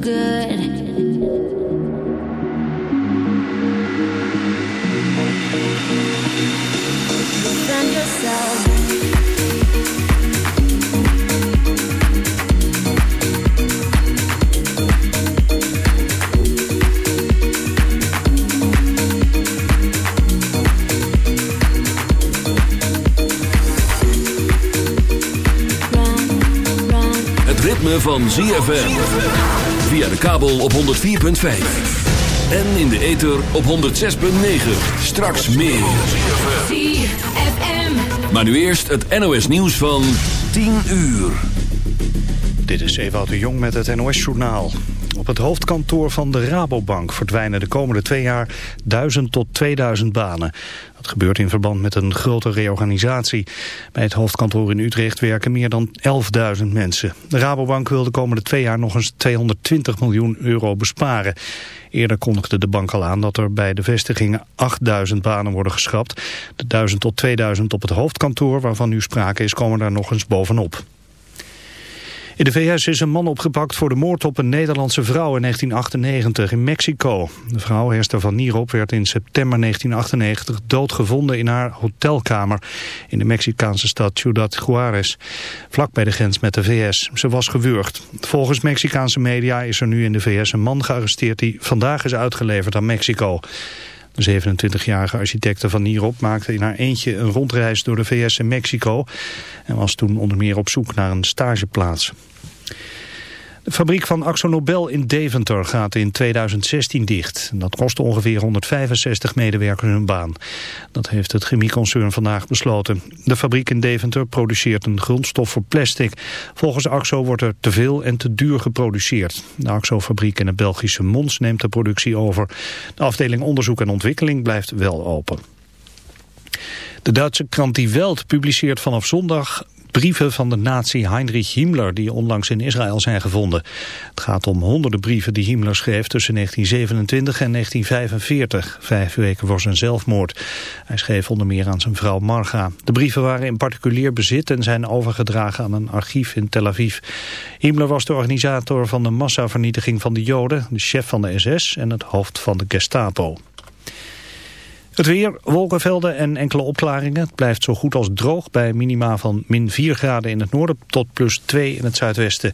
good. En in de ether op 106.9. Straks meer. Maar nu eerst het NOS nieuws van 10 uur. Dit is Ewout de Jong met het NOS journaal. Het hoofdkantoor van de Rabobank verdwijnen de komende twee jaar 1000 tot 2000 banen. Dat gebeurt in verband met een grote reorganisatie. Bij het hoofdkantoor in Utrecht werken meer dan 11.000 mensen. De Rabobank wil de komende twee jaar nog eens 220 miljoen euro besparen. Eerder kondigde de bank al aan dat er bij de vestigingen 8000 banen worden geschrapt. De 1000 tot 2000 op het hoofdkantoor waarvan nu sprake is komen daar nog eens bovenop. In de VS is een man opgepakt voor de moord op een Nederlandse vrouw in 1998 in Mexico. De vrouw, Hester van Nierop, werd in september 1998 doodgevonden in haar hotelkamer in de Mexicaanse stad Ciudad Juarez, vlak bij de grens met de VS. Ze was gewurgd. Volgens Mexicaanse media is er nu in de VS een man gearresteerd die vandaag is uitgeleverd aan Mexico. De 27-jarige architecte van Nierop maakte in haar eentje een rondreis door de VS en Mexico en was toen onder meer op zoek naar een stageplaats. De fabriek van Axo Nobel in Deventer gaat in 2016 dicht. Dat kost ongeveer 165 medewerkers hun baan. Dat heeft het chemieconcern vandaag besloten. De fabriek in Deventer produceert een grondstof voor plastic. Volgens Axo wordt er te veel en te duur geproduceerd. De Axo-fabriek in het Belgische Mons neemt de productie over. De afdeling onderzoek en ontwikkeling blijft wel open. De Duitse krant Die Welt publiceert vanaf zondag brieven van de nazi Heinrich Himmler die onlangs in Israël zijn gevonden. Het gaat om honderden brieven die Himmler schreef tussen 1927 en 1945, vijf weken voor zijn zelfmoord. Hij schreef onder meer aan zijn vrouw Marga. De brieven waren in particulier bezit en zijn overgedragen aan een archief in Tel Aviv. Himmler was de organisator van de massavernietiging van de Joden, de chef van de SS en het hoofd van de Gestapo. Het weer, wolkenvelden en enkele opklaringen. Het blijft zo goed als droog bij minima van min 4 graden in het noorden tot plus 2 in het zuidwesten.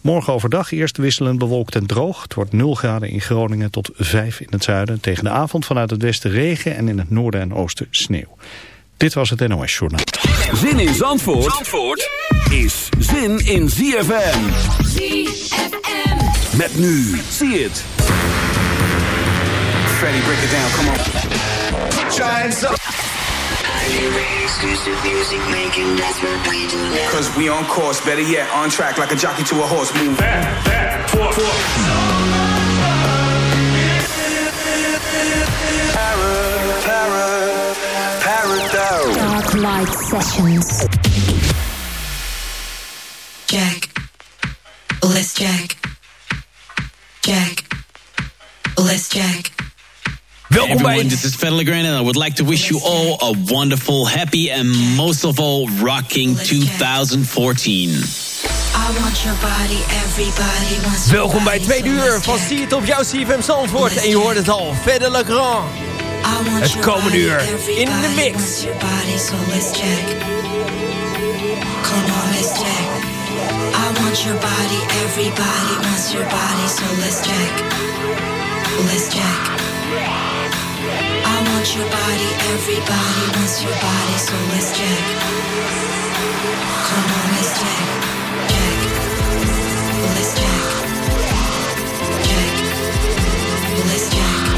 Morgen overdag eerst wisselend bewolkt en droog. Het wordt 0 graden in Groningen tot 5 in het zuiden. Tegen de avond vanuit het westen regen en in het noorden en oosten sneeuw. Dit was het NOS Journaal. Zin in Zandvoort, Zandvoort is zin in ZFM. ZFM. Met nu, zie het. Freddy, break it down, come on. put giants up Cause we on course, better yet, on track like a jockey to a horse. Move. Back, back, forth, forth. Dark Light Sessions. Jack. Let's Jack. Jack. Let's Jack. Welkom bij. This is Fedele Grand and I would like to wish you all a wonderful, happy and most of all rocking 2014. Welkom bij tweede uur van See It op jouw CFM Zandvoort. En je hoort het al, Verder Le Grand. Het komende uur in de mix. Come on, let's check. I want your body, everybody wants your body, so let's check. Let's check. Want your body, everybody wants your body, so let's check. Come on, let's. Let's check. Check. Let's check.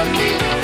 I'll keep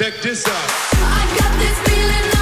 Check this out.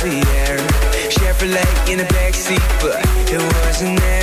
Sierra Chevrolet in the backseat, but it wasn't there.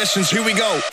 Sessions, here we go.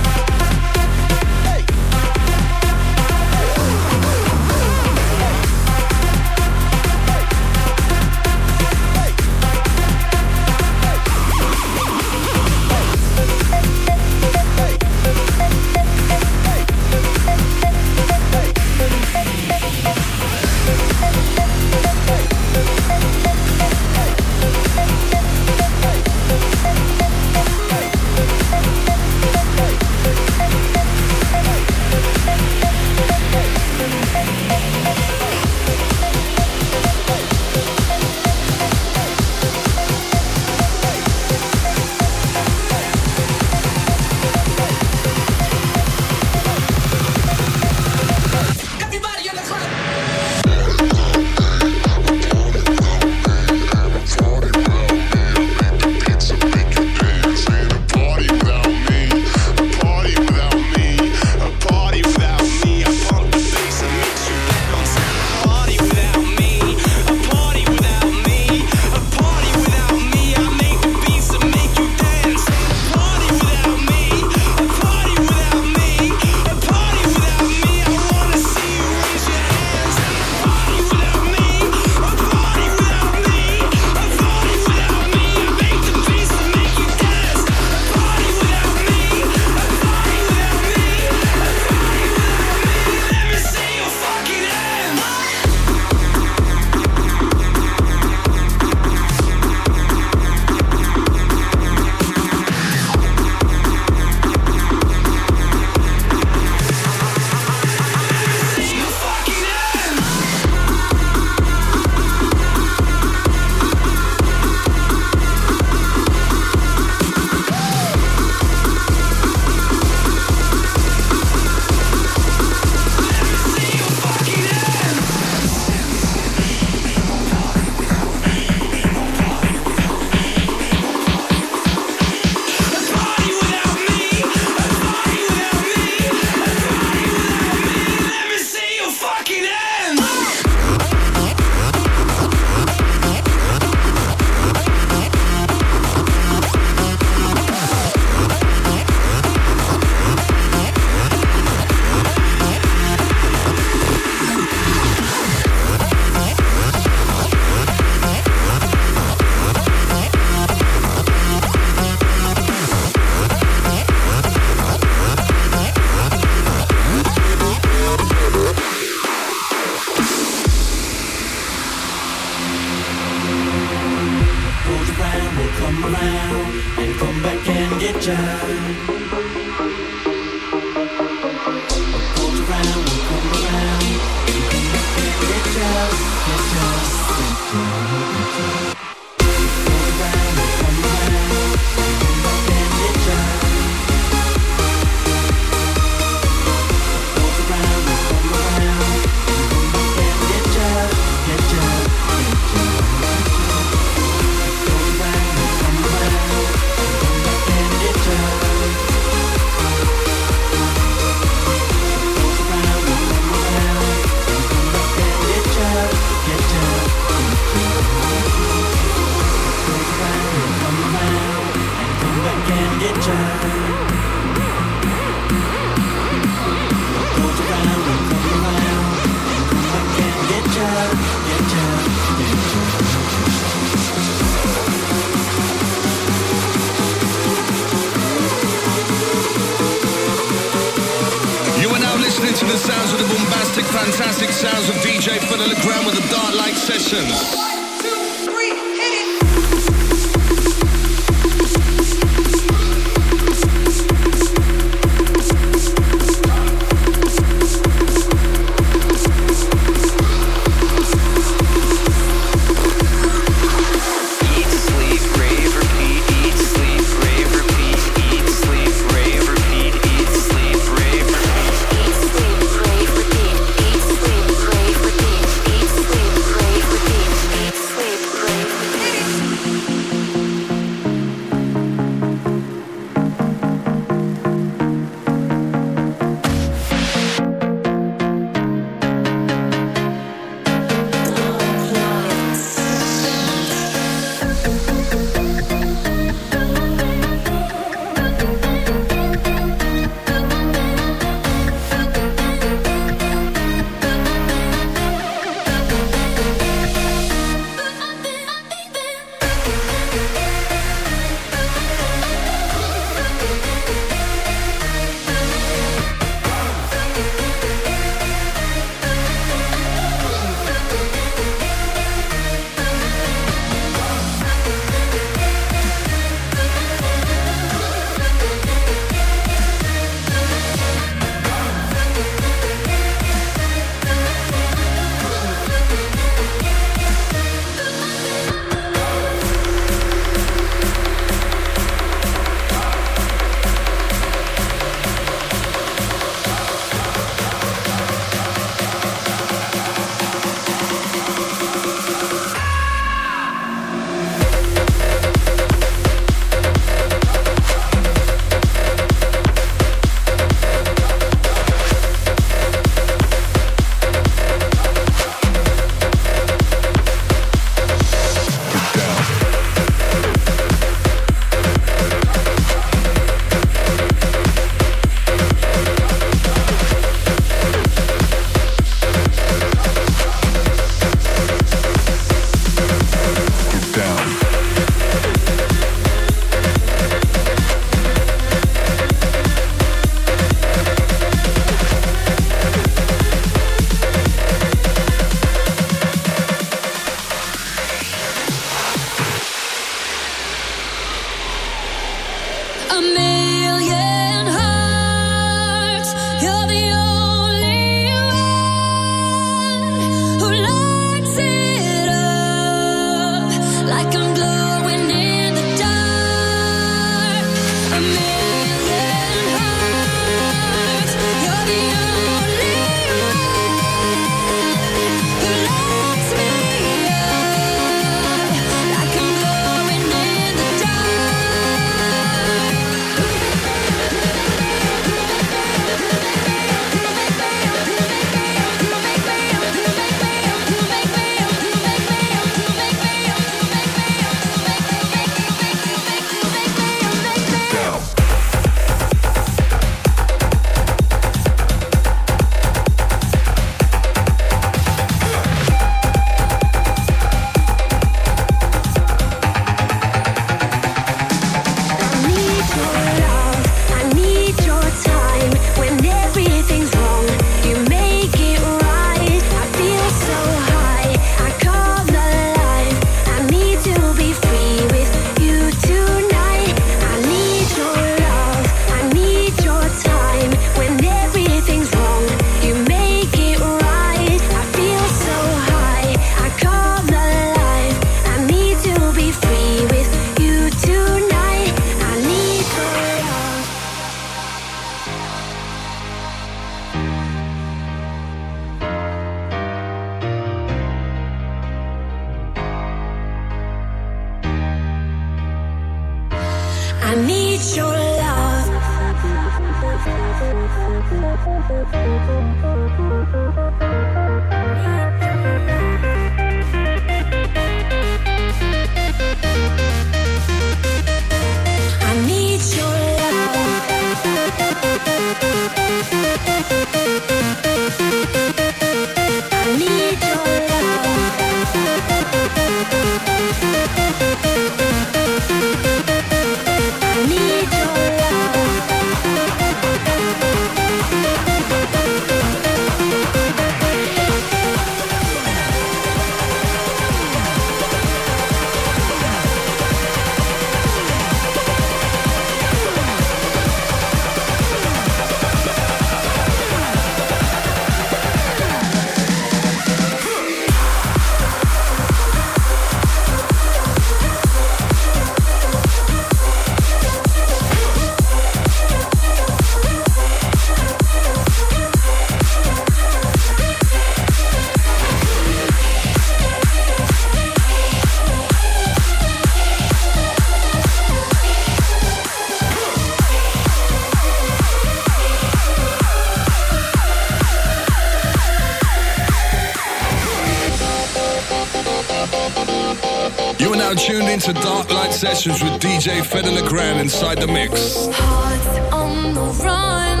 Sessions with DJ Fedde LeGrand inside the mix. Hearts on the run,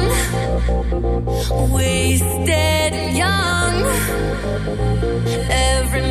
wasted and young. Every